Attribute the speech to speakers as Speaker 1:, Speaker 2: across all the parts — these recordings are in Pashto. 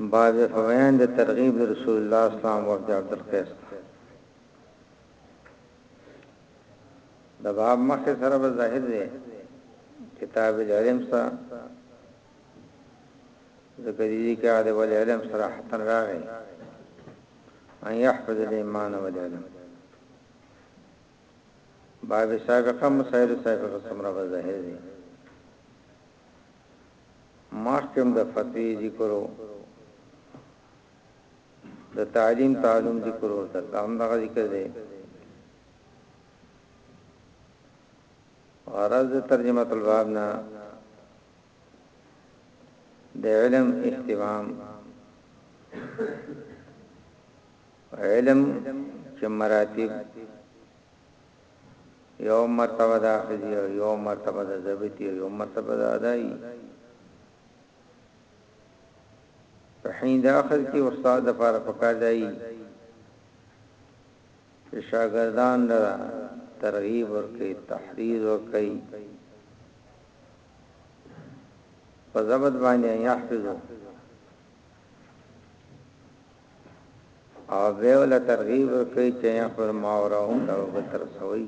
Speaker 1: بعض په بیان د ترغیب د رسول الله اسلام وفد عبدالقیس ته د باب مخ سره به ظاهر دی کتاب العلم سره ذکرې کې عادي ول علم سره حتن راغی ان يحفظ الايمان والعلم باب سابقه مسائل سابقه سمره به ظاهر دی مخکې هم د فتوی ذکر وو د تعلیم تعلم ذکر وو دلته هم دغه ذکر دی غرض ترجمه الباب نه د علم اهتمام علم چې مراتب يوه مرتبه د حافظي او يوه مرتبه د ضبطي او يوه مرتبه د ادائي په حين د اخذ کې استاد د پاره پکار دی چې شاګردان د ترغیب ورکړي تحریر ورکړي په ضبط باندې يحفظو او بیا ول ترغیب ورکړي چې یا خپل ماور او دا به تر سوي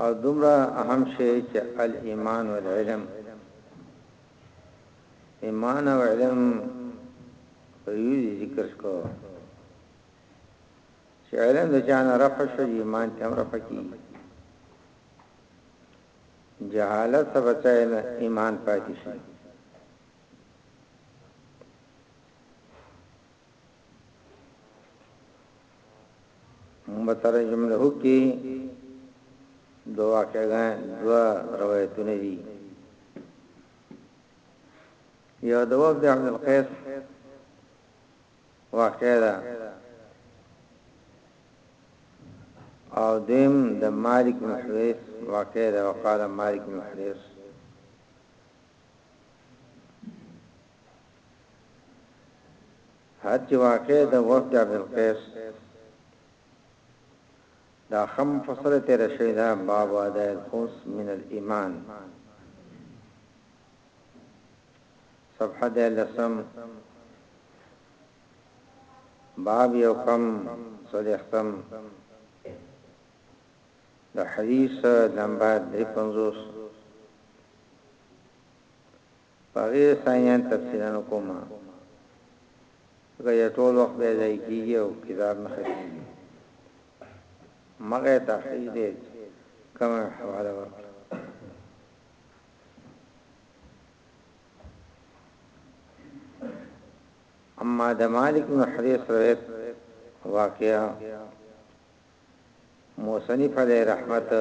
Speaker 1: او دومره اهم شی چې الایمان والعلم ایمان او علم په یوه ذکر شو چې علم د جان رفع شو ایمان تم رفع کیږي جهالت څخه بچای نه ایمان پاتې شي مترجم له کې دوه واقعګان دوه روایتونه دي یو د وفد عبد القیس واقعه ده او دیم د مالک بن حویس واقعه ده وقال مالک بن حویس هر چې واقع د وفد عبد القیس دا خم فصل تیر شوی دا باب ادای الخمس من الايمان صفحه ديارلسم، باب يو کم څلوېښتم، د حديث نمبر درې پنځوس، په هغې ثانيان تفصيلا نه کوم ځکه ټول وخت به ځای کېږي او کتاب نه ختمېږي مګر تحقیق دی کومه حواله ورکړه اما د مالک بن حریث روایت واقعا موصنف علی رحمت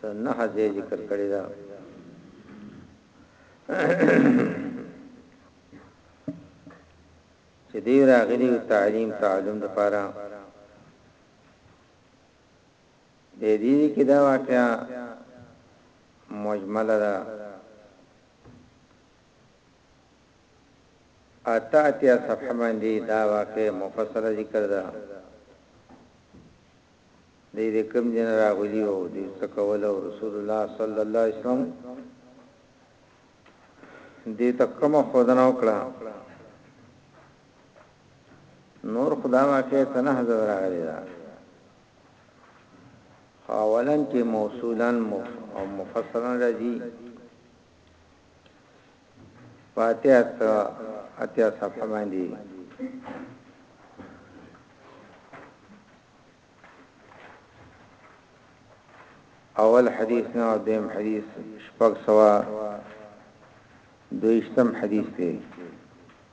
Speaker 1: سنه حدی ذکر کړی دا چې دی راغلی تعلیم تعلم لپاره د دې کې دا واقعا مجمله ده اتا اتیا صفحه باندې دا واقع مفصله ذکر ده دې دې کوم جن راغلی او دې څه کول او رسول الله صلی الله علیه وسلم دې تکم خدانه وکړه نور خدا واقع تنه حضور راغلی ده اولا چې موصولا او مفصلا راځي فاتحه سره اتیا صفحه باندې اول حدیث نه او دیم حدیث شپږ سوا دویشتم حدیث دی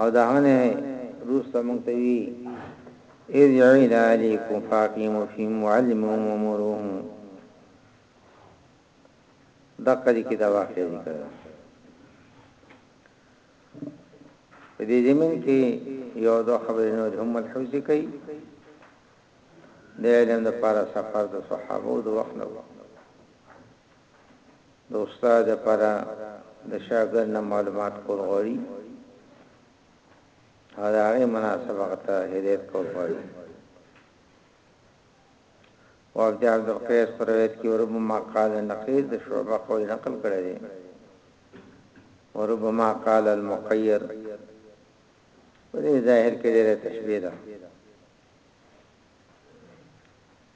Speaker 1: او دا هم نه روسته مونږ ته وی اذ یعید علیکم فاقیمو فیم وعلمهم ومروهم دقه دې کې دا واقع ذکر ده په دې زمين کې یو دوه خبرې نو هم ملحوظ کوي د علم د پاره سفر د صحابه او د وخت نه د استاد لپاره د شاګرد نه معلومات کول غواړي او د هغې مناسب هغه ته هدایت کول غواړي وفد عبدالقیس پر روایت کې وربما قال النقیز د شعبه قول نقل کړی دی وربما قال المقیر په دې ظاهر کې ډېره تشبیه ده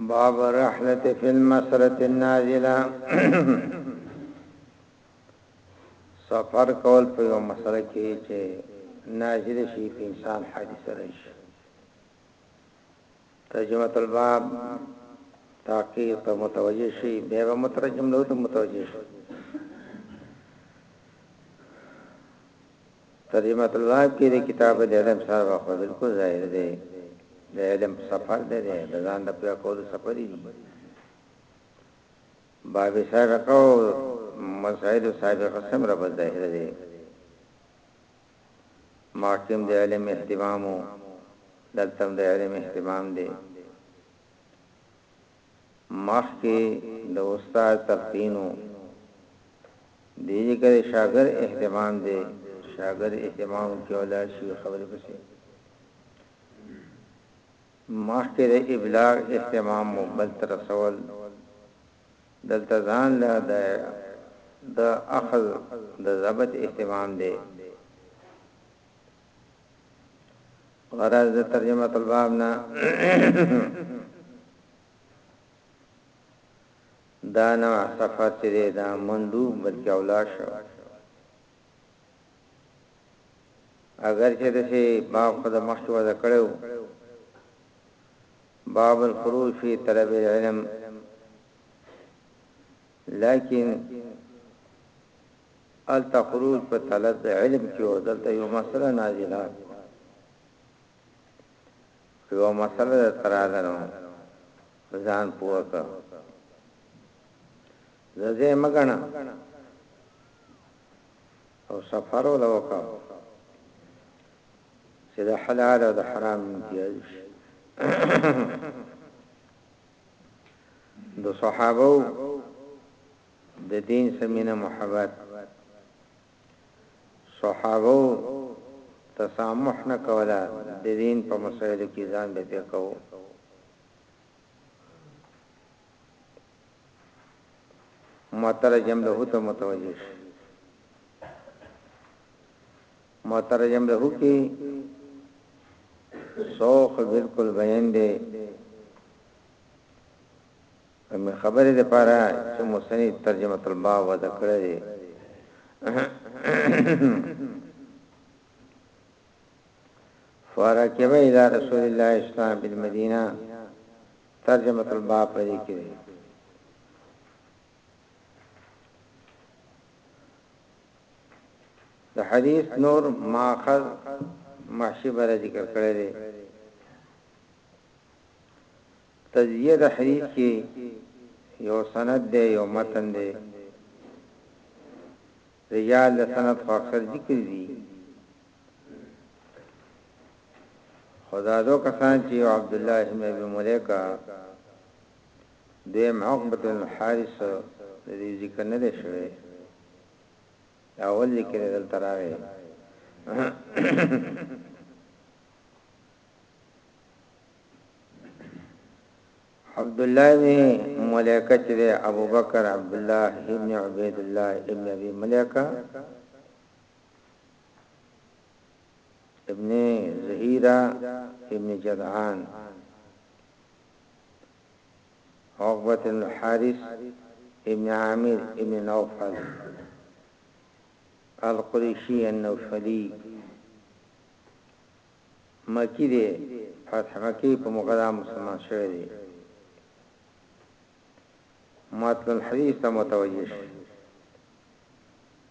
Speaker 1: باب الرحلة في المسرة النازلة سفر کول په یو مسله کې چې نازل شي په انسان حادثه راشي ترجمه الباب تاکي ته متوجه شي به مترجم له ته متوجه شي ترجمة الباب کې د کتاب د علم سر وخت بالکل ظاهر دی د علم سفر دی د ځان د پوهه کولو سفر دی باب سابقه او مسائل سابقه سم رب ظاهر دی ماکم د علم اهتمامو دلتم د علم اهتمام دی مخکې د استاد تلقين و، دې ځکه د شاګرد اهتمام دی، چې شاګرد اهتمام وکړي او لاړ شي خبرې پسې. مخکې د ابلاغ اهتمام و، بل ته رسول، دلته ځان له د اخذ د ضبط اهتمام دی، غرض د ترجمه الباب نه دا نو صفات چې دا مندوب بلکې اولا شو اگر چې د شی باب خود مخکې وځ کړو باب الخروج فی طلب العلم لکن هلته خروج په طلب د علم کې او دلته یو مسله نازله یو مسله تراله نو ځان پوهه کړ زه مګنه او سفر ولوکا چې د حلال او د حرام امتیاز د صحابه او د دین سمینه محبت صحابه تسامح نه کوله د دین په مسایلو کې ځان به پیکاو مترجم له ته متوجه شي مترجم له کی سوخ بالکل بین دی کوم خبره ده پاره چې مصنف ترجمه الباب ودا کړی دی فرکب الى رسول الله اسلام بالمدینه ترجمه الباب پرې کړی د حدیث نور ماخذ محشی بر ذکر کړی دی تجزیه د حدیث کې یو سند دی یو متن دی رجال د سند خو اکثر ذکر دي خدا دو کسان چې عبد الله ابن ابي مليکه دویم عقبة بن الحارث د دوی ذکر نه دی شوی دا اول ذکر دی دلته راغی عبد الله بن ملائکه چې ابو بکر عبد الله ابن عبید الله ابن ابي ملائکه ابن زهيرة ابن جدعان عقبة ابن الحارث ابن عامر ابن نوفل القريشي النوفلي مکي دی فتح مکي په موقع دا مسلمان شوی دی متن الحديث ته متوجه شي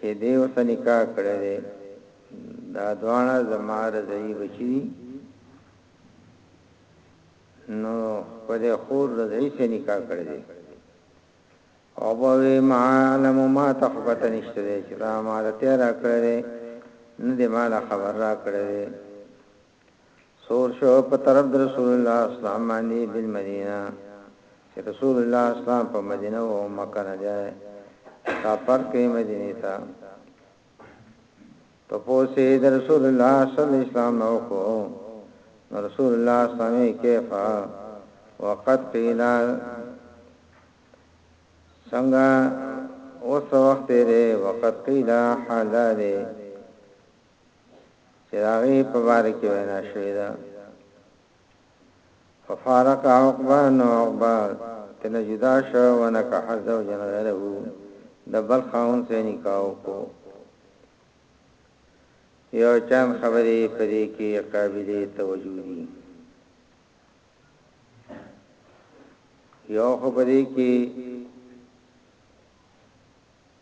Speaker 1: چي دی ورته نکاح کړی دی دا دواړه زما رضعي بچي دي نو خپل خور رضعي سره نکاح کړی دی او به ما علم ما تخبت نشته دی چې دا ما ته را کړی دی نه دی ما خبر را کړی دی سور شو په طرف د رسول الله اسلام باندې بالمدینه چې رسول الله اسلام په مدینه او مکه نه دی سفر کوي مدینه ته ته پوسې د رسول الله صلی الله علیه وسلم نو کو رسول الله صلی الله علیه کیفا وقت قیل څنګه اوس وخت دی وقت قیل حال دی چې هغه په باره کې وینا شوې ده ففارق عقبه نو عقبه تنه جدا شو ونکه حزه و جن غیره د بل خاون سره نکاح وکړو یو چند خبرې پرې کې قابلې توجه دي یو خبرې کې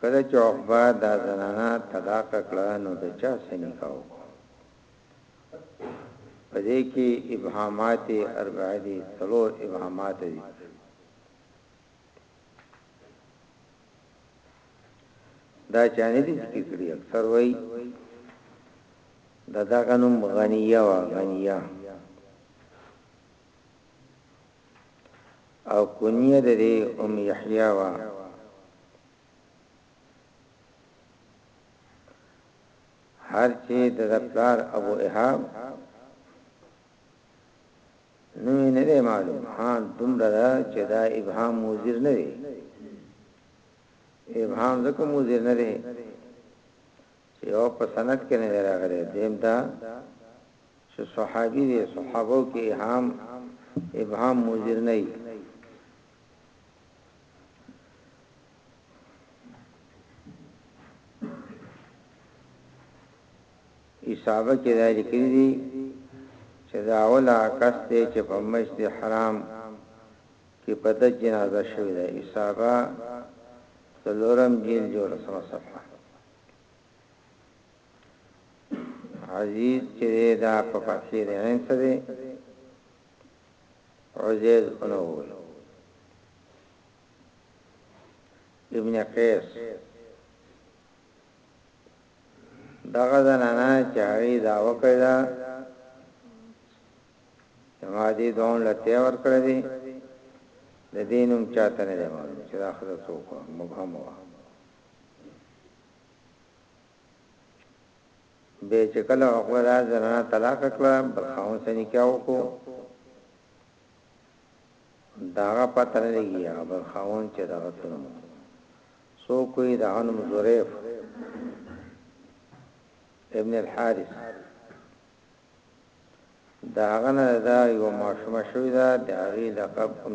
Speaker 1: کله چې عقبه دا زنانه طلاق کړه نو د چا څه نکاح وکړه؟ په دې کې ابهامات اربعه دي، څلور ابهامات دي. دا چانه دي ذکر کړی اکثر وای دا دا غنوم غنیه وا غنیه او کنیه د دې ام یحیی وا هر چې د پلار ابو احاب نو نه دی معلوم ها دومره دا چې دا ابهام موزر نه دی ابهام ځکه موزر نه دی چې یو په سند کې نه دی راغلی دویم دا چې صحابي دی صحابو کې اهام ابهام مضر نه وي حساب کې دا لیکل دي چې دا اوله کس دی چې په مسجد حرام کې په د جنازه شوی دی حسابا څلورم جیل جوړ سره صفحه عزیز چې دی دا په فتحې د عین څه دی عزیز خونه ووی ابن قیس دغه زنانا چې هغه دا وکړه دا ما دې دون لته ور کړې دي د دینم چاته نه دی معلوم چې دا خدای څوک مبهم وه به چې کله عقبه دا زنانه طلاق کړه بل خاون سره نکاح وکړو داغه پته نه لګي هغه بل خاون چې دغه سره مو سو کوئی د انم زریف ابن الحارث داغه نه دا یو ماشومه شوی دا د هغه لقب ام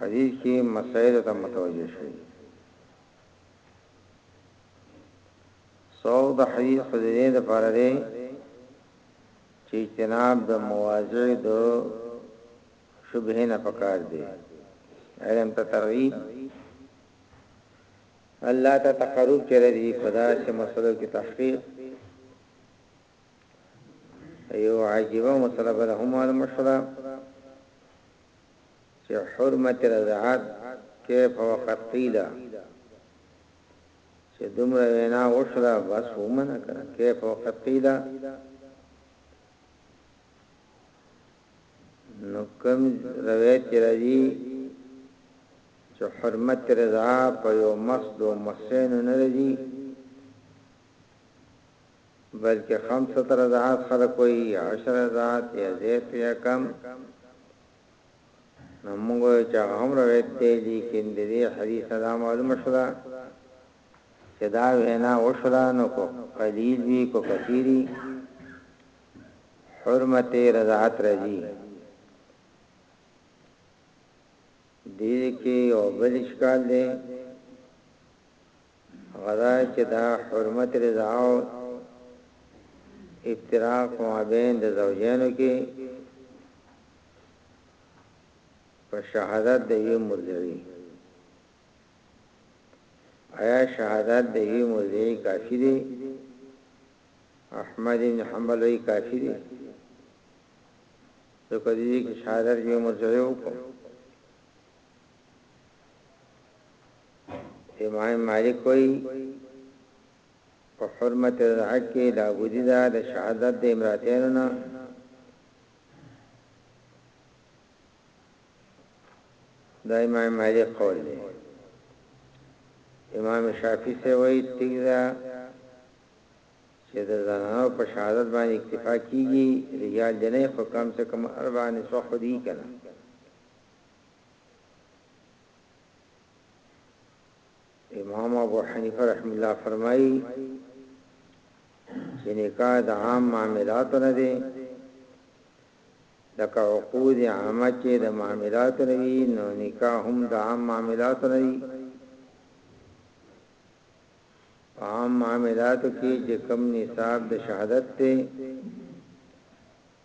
Speaker 1: حديث کي مسائلو ته متوجه شئ. سوق د حديث خو د دې لپاره دی چې اجتناب د مواضع د شبهه نه پکار دی علم ته ترغیب الله ته تقرب چره دی پدا چې مسلو کې تحقیق ایو عجیبه مسله به هم معلومه شوه چه حرمت رضاعت کیف وقد قیل چه دومره وینا وشوله بس ومنه کنه کیف وقد قیل نو کم روایت چه رضی چه حرمت رضاعت په یو مصد و مصینو نرضی بلکه خمسه رضعات خلق وایی یا عشر رضعات یا زیات یا کم نو موږ وایو چې هغه هم روایت دی لیکن د دې حدیث دا معلومه شوه چې دا وینا وشوه نو کو قلیل وی کو کثیری حرمت رضاعت راځي دې کې او بل اشکال دی هغه دا چې د حرمت رضاع او افتراق په مابین د زوجینو کې په شهادت د یوې مرجعي آیا شهادت د یوې مرجعي کافی دی احمد بن حنبل وی کافی دی ځکه دې کې شهادت یوې مرجعي وکړو امام مالک وایي په حرمت الرعق کې دا بودی دا د شهادت د امراتینو نه دا امام مالک قول دی امام شافعي سه وایي ټیک ده چې د زنانو په شهادت باندې اکتفا کیږي رجال جنې خو کم څه کم اربع نسو خو دي کنه امام ابو حنیفه رحم الله فرمایي چې نکاح د عام معاملاتو نه دی لکه عقود عامه چې د معاملاتو نه وي نو نکاح هم د عام معاملاتو نه دی عام معاملاتو کې چې کم نصاب د شهادت ته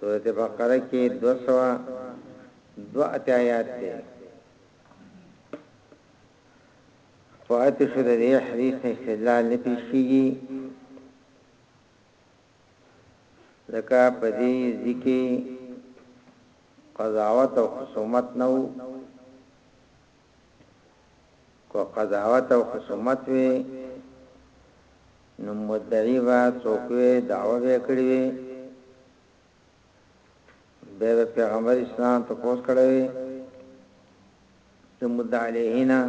Speaker 1: سورت بقره کې دوه سوه دوه اتیا آیات دی په آیت شو د دې حدیث نه استدلال نه پیش کیږي ځکه په دې ذکی قضاوت او خصومت نو که قضاوت او خصومت وی نو مدعی به څوک وی دعوه به کړی وی به پیغمبر اسلام ته پوس کړی وی چې مدعلیهنا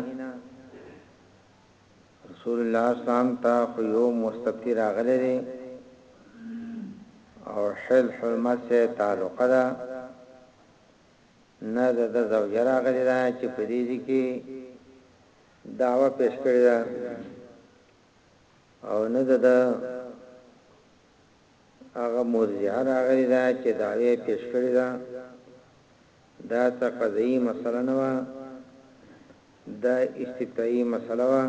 Speaker 1: رسول الله اسلام ته خو یو مستفتی راغلی دی او حل حرمت سے تعلق ده نه د ده زوجه راغلې ده چې په دې ځي کې دعوه پېش کړې ده او نه د ده هغه مرجعه راغلې ده چې دعوه پېش کړې ده دا څه قضایي مسله نه وه دا استفتایي مسله وه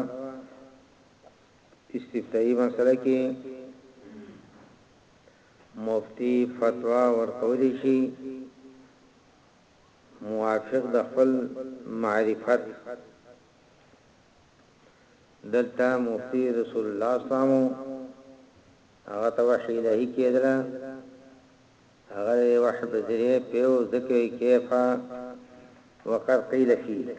Speaker 1: استفتایي مسله کې مفتي فتوا ورکولی شي موافق د خپل معرفت دلته مفتي رسول الله اسلام هغه ته وحي الهي کېدله هغه وحي په ذریعه پیو ذکر کیفا وقد قیل فيه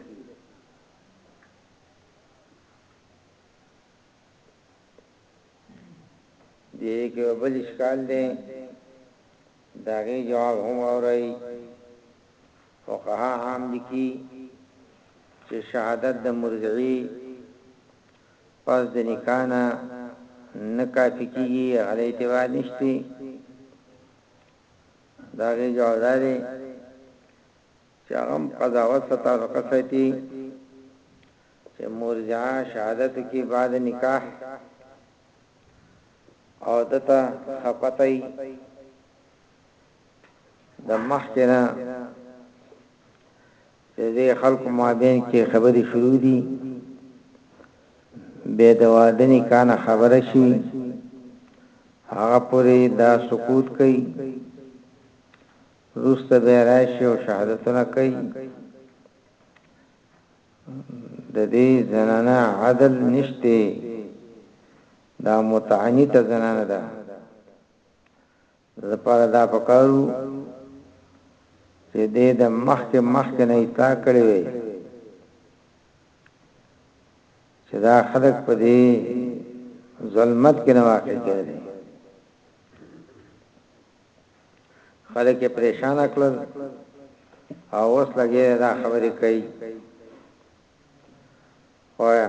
Speaker 1: دې کې بل اشکال دی داغي جواب هم اوري فقها عام لیکي چې شهادت د مرجعي پس د نکانا نکافي کیږي غلې اعتبار نشته داغي جواب دی چې هغه قضاوت ستاسو قصې چه مرجعه شهادت کی بعد نکاح او دته خپتای د مخکنه چې د خلکو مابین کې خبرې شروع دي به د وادنی کان خبره شي هغه پوری دا سکوت کوي روسته به راشي او شهادتونه کوي ددې زنانه عدل نشته دا متعنی ته زنانه ده لپاره دا پکارو چې دې د مخک مخک نه اطلاع کړې وي چې دا خلق په دې ظلمت کې نه واقع کېږي خلک یې پریشانه کړل او اوس لګیا دا خبرې کوي وایا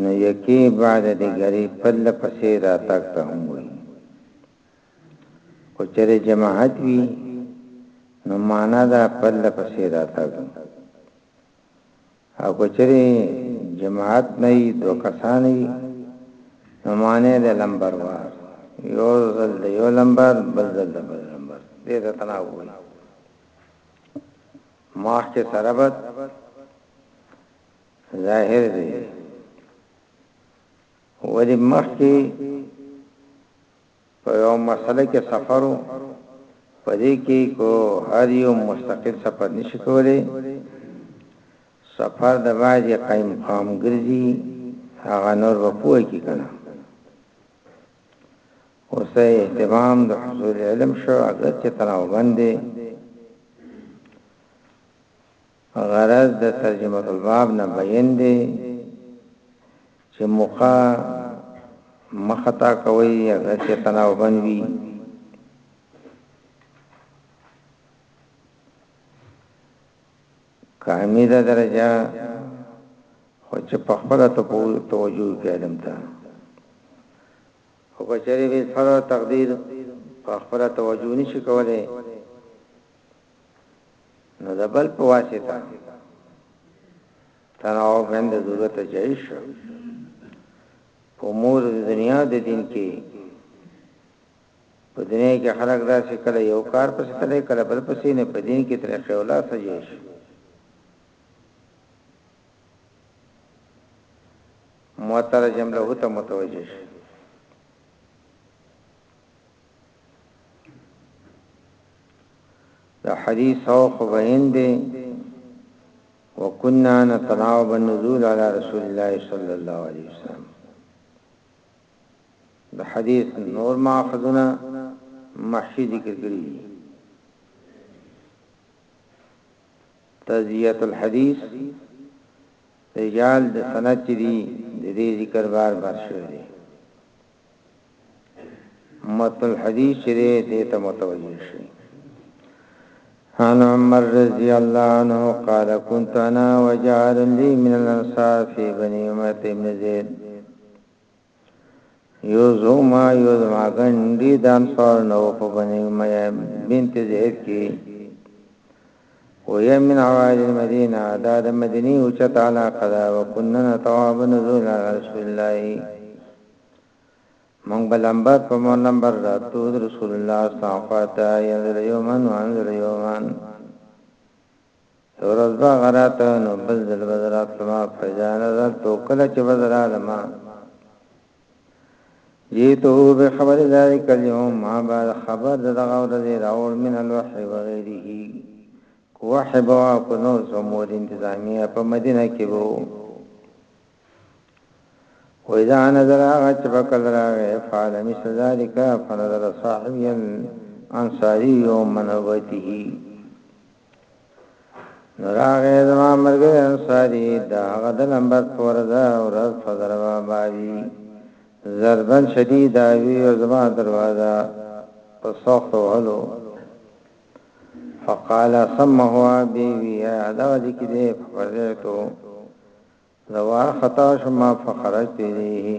Speaker 1: نو یکی بعد دیګری پرله پسی راتګ ته هم وایی که چیرې جماعت وی نو معنا دا پرله پسی راتګ او که چیرې جماعت نه دو کسان وی نو معنی د لمبر وار یو ځل د یو لمبر بل ځل د بل لمبر دې ته تناو وي ماخ کې سربت ظاهر دی ولی مخکې په یو مسله کې سفرو پدې کې کو هر یو مستقل سفر نشي کولای سفر د باجې قائم قام ګرځي هغه نور په پوهه کې کنه اوسه اهتمام د حصول علم شو اگر چې تناوبندې غرض د ترجمة الباب نه بين دی چه مخ مه خطا کوئ اګر چه تناوبن وی. کامي ده درجه خو چې په خپل ته توجه کړم تا او کچري به فرض تقدیر په خپل توجه نشي کولای نو د بل په واسطه تناو بند ضرورت جایز شو په مور د دنیا د دین کې په دنیا کې خلک داسې کله یو کار پسې تلې کله بل پسې نه په دین کې تر خیولا سجیش مترجم له ته متوجه شي دا حدیث او خبرین دی وکنا نتناوب النزول على رسول الله صلی الله علیه وسلم دا حدیث نور ماخذنا محشی ذکر کړی تزییت الحدیث رجال د سند چي دي د دې ذکر بار بار شوی دی متن الحديث چې دی دې ته متوجه شي عن عمر رضی الله عنه قال كنت انا وجار لي من الانصار في بني اميه بن زيد یوزو ما یوز ما گندی دان سور نو په بنی مې بنت زید کی وهي من عوالي المدينه، دا د مدينې اوچته علاقه ده، وكنا نتوعا بالنزول على رسول الله، موږ به لمبر په لمبر راتلو د رسول الله صلی الله علیه وسلم خواته، ينزل يوما وانزل يوما، يوه ورځ به هغه راته نو بل ځل به زه راتلم، فإذا نزلت کله چې به زه رالم، جیتو به خبر ذالک اليوم ما بعد خبر دغه ورځ راوړ من الوحی وغیره کوحب او کو نور زمور انتظامیه په مدینه کې وو و اذا نظر هغه چې په کل راغې فعل مثل ذالک فنظر صاحب الانصاری یوم منوته نراغه زما مرګ انصاری دا هغه د نمبر پور دا ورځ فضربا بابی ضربن شدید اوی او زما دروازه په سخت وهلو فقال سمه بی وی دا دې کې دې فرزتو زوار خطا شما فخرج پیریه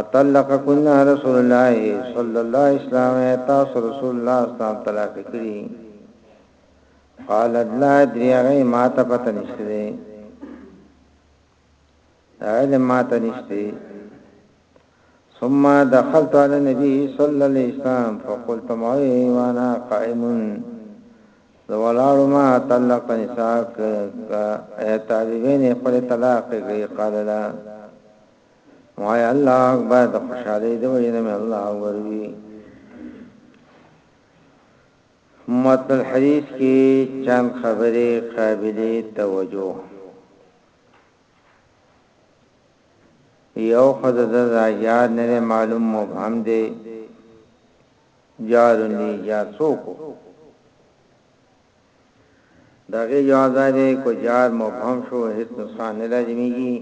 Speaker 1: اطلقکن رسول الله صلی الله علیه وسلم تاسو رسول الله صلی الله علیه وسلم طلاق کړی قالت لا دریغه ما ته پته نشته دی علم ما ته نشته ثم دخلت على النبي صلى الله عليه وسلم فقلت ما وانا قائم زوالارو ما طلق نساء طالبين خپل طلاق کوي قال لا وای الله اکبر د خوشالۍ د وجې نه مې الله اکبر وی متن الحديث کې چند خبرې قابلې توجه یو خدای د زاجار نه معلوم مبهم دی جارنی جاسوکو د هغې جواب دا دی، که جهاد مبهم شو، هېڅ نسخه نه لازمېږي،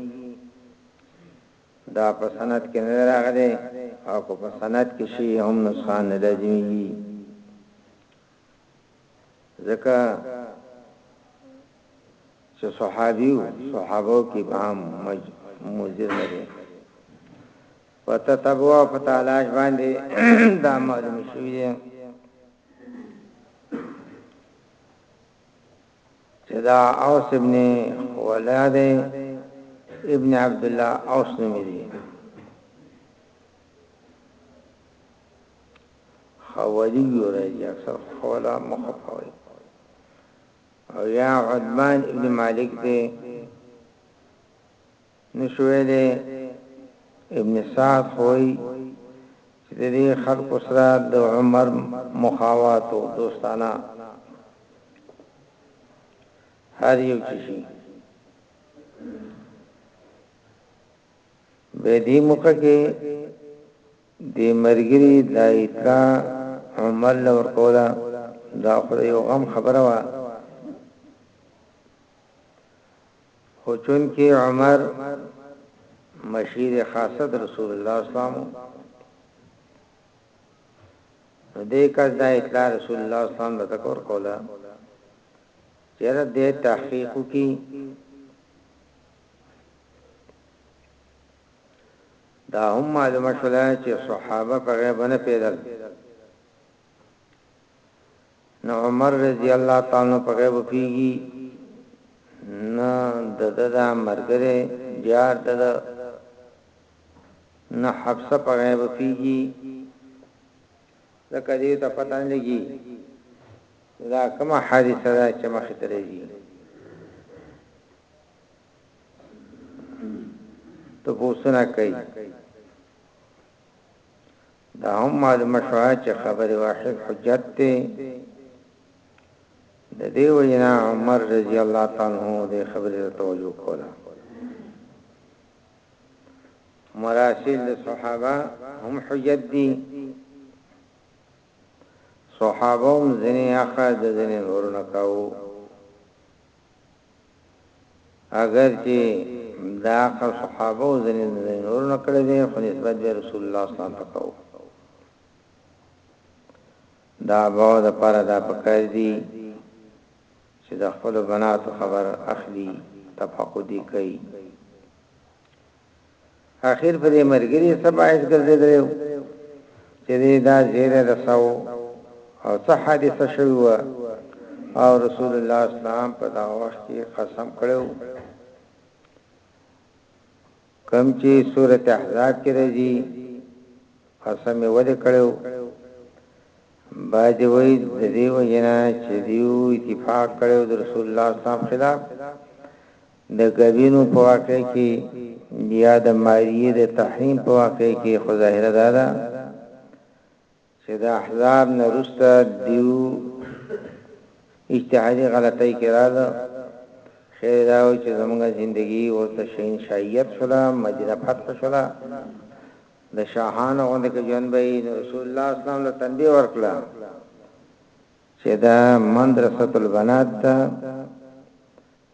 Speaker 1: دا په سند کې نه دی راغلی او که په سند کې شي هم نسخه نه لازمېږي، ځکه چې صحابي وو، صحابو کې ابهام مضر نه دی. په تتبع او په تلاش باندې دا معلوم شوي دی. چې دا اوس ابن ولاد ابن عبد الله اوس نومې دي خولی یورای اکثر خولا مخفوی او یا عدمان ابن مالک دی نشوی دی ابن سعد خو وایی چی ددی خلکو سره د عمر مخاوات او دوستانه هر یو چی شی به دی موقع کې د مرګری د اطلاع عمر لور کولا دا خو یو غم خبره وا خو چونکه عمر مشیر خاصه د رسول الله اسلام نو دې کس دا اطلاع رسول الله اسلام د تکور کوله چیرې دې تحقیق کی دا هم معلومه شوه چې صحابه په غیب نه پیدل نه عمر رضی الله تعالی عنه په غیب پوهیږي نه دده دا مرګره جار دده نه حفصه په غیب پیږي ځکه دې ته پته نه لګي دا کومه حادثه ده چې مخې ته راځي ته پوښتنه کوي دا هم معلومه شوه چې خبر واحد حجت دی د دې وینا عمر رضی الله تعالی عنہ د خبرې توجه کوله مراسل صحابه هم حجت دي صحابه هم ځنې اخا د ځنې نور نه کاو اګر چی دا عقل صحابه او ځنی دځنی نورو نه کړی دی خو نسبت بیا رسول الله صلی الله علیه وسلم ته کوو دا اباو د پاره دا پکار دی چی د خپل بناتو خبر اخلی تفقدی کوي اخیر په دې مرګري څه باعث ګرځېدلی و چې دې دا زیری رساوه او څه حادثه شوې وه او رسول الله اسلام په دا وخت کې قسم کړو کم چې سورته احزاب کې راځي قسم یې ولې کړو باج وای د دیو جنا چې دیو اتفاق کړو د رسول الله صاحب خلاف د ګبینو په واقع کې یا د ماریه د تحریم په واقع کې خو ظاهره دا ده چې د احزاب نه رسته دیو اجتهادي غلطۍ کې راځه خیر دا و چې زموږ ژوندۍ ورته شین شایعت شولا مدینه فتح شولا د شاهانو غوندې کې ژوند به رسول الله اسلام له تنبیه ورکړه چې دا مدرسۃ البنات ته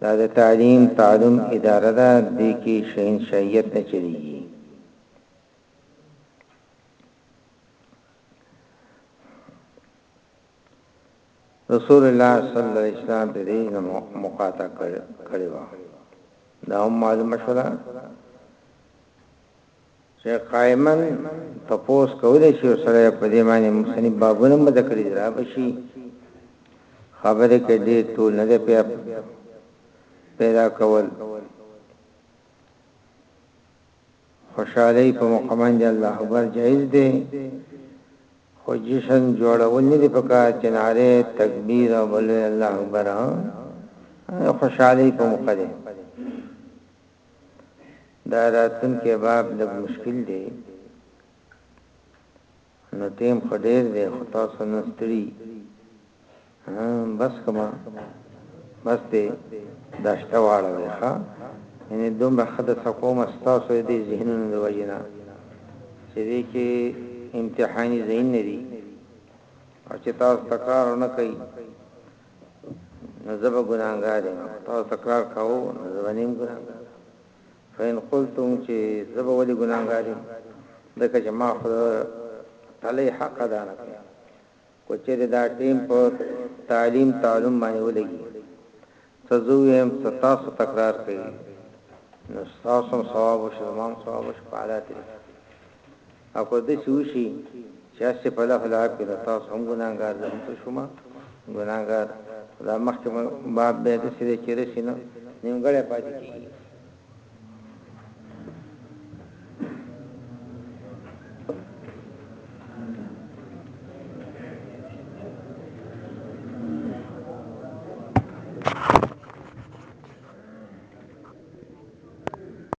Speaker 1: دا د تعلیم تعلم اداره ده دې کې شهنشاهیت نه چلیږي. رسول الله صلی الله علیه وسلم په دې نه مقاطع کړی و دا هم معلومه شوه شیخ قائماً تپوس کولای شي یو سړی په دې باندې مصنف بابونه مده کړي دي را به شي خبرې کې ډېر طول نه دی پیدا کول خوشحالي په مقامن دی الله اکبر جایز دی خو جشن جوړول نه دی پکار چې ناره تکبیر او بل الله اکبر خوشحالي په مقدمه دا راتلونکی باب لږ مشکل دی نو ټیم خو ډیر دی خو تاسو نه ستړي بس کما بس دی داشته واړه وي ښا یعنی دومره خد سکوم تاسو دې ذهنونو د وجنه چې دې کې امتحاني زین نه دي او چې تاسو تکرار نه کوي نو زبا ګناهګار یم تاسو تکرار کاوه نو زبا نیم ګناهګار فین قلتم چې زبا ولې ګناهګار یم دغه چې ما خو تعالی حق ادا نه کړ کوچې دا ټیم په تعلیم تعلم باندې ولګي تزویم تاسو تکرار کوي نو تاسو ثواب او شمام ثواب او شفاعت او که داسې وشي چې هسې په لهو لعب کې له تاسو هم ګناهګار زه هم څه شوم ګناهګار دا مخکې باب بیا داسې دی چې رسي نه نیمګړی پاتې کېږي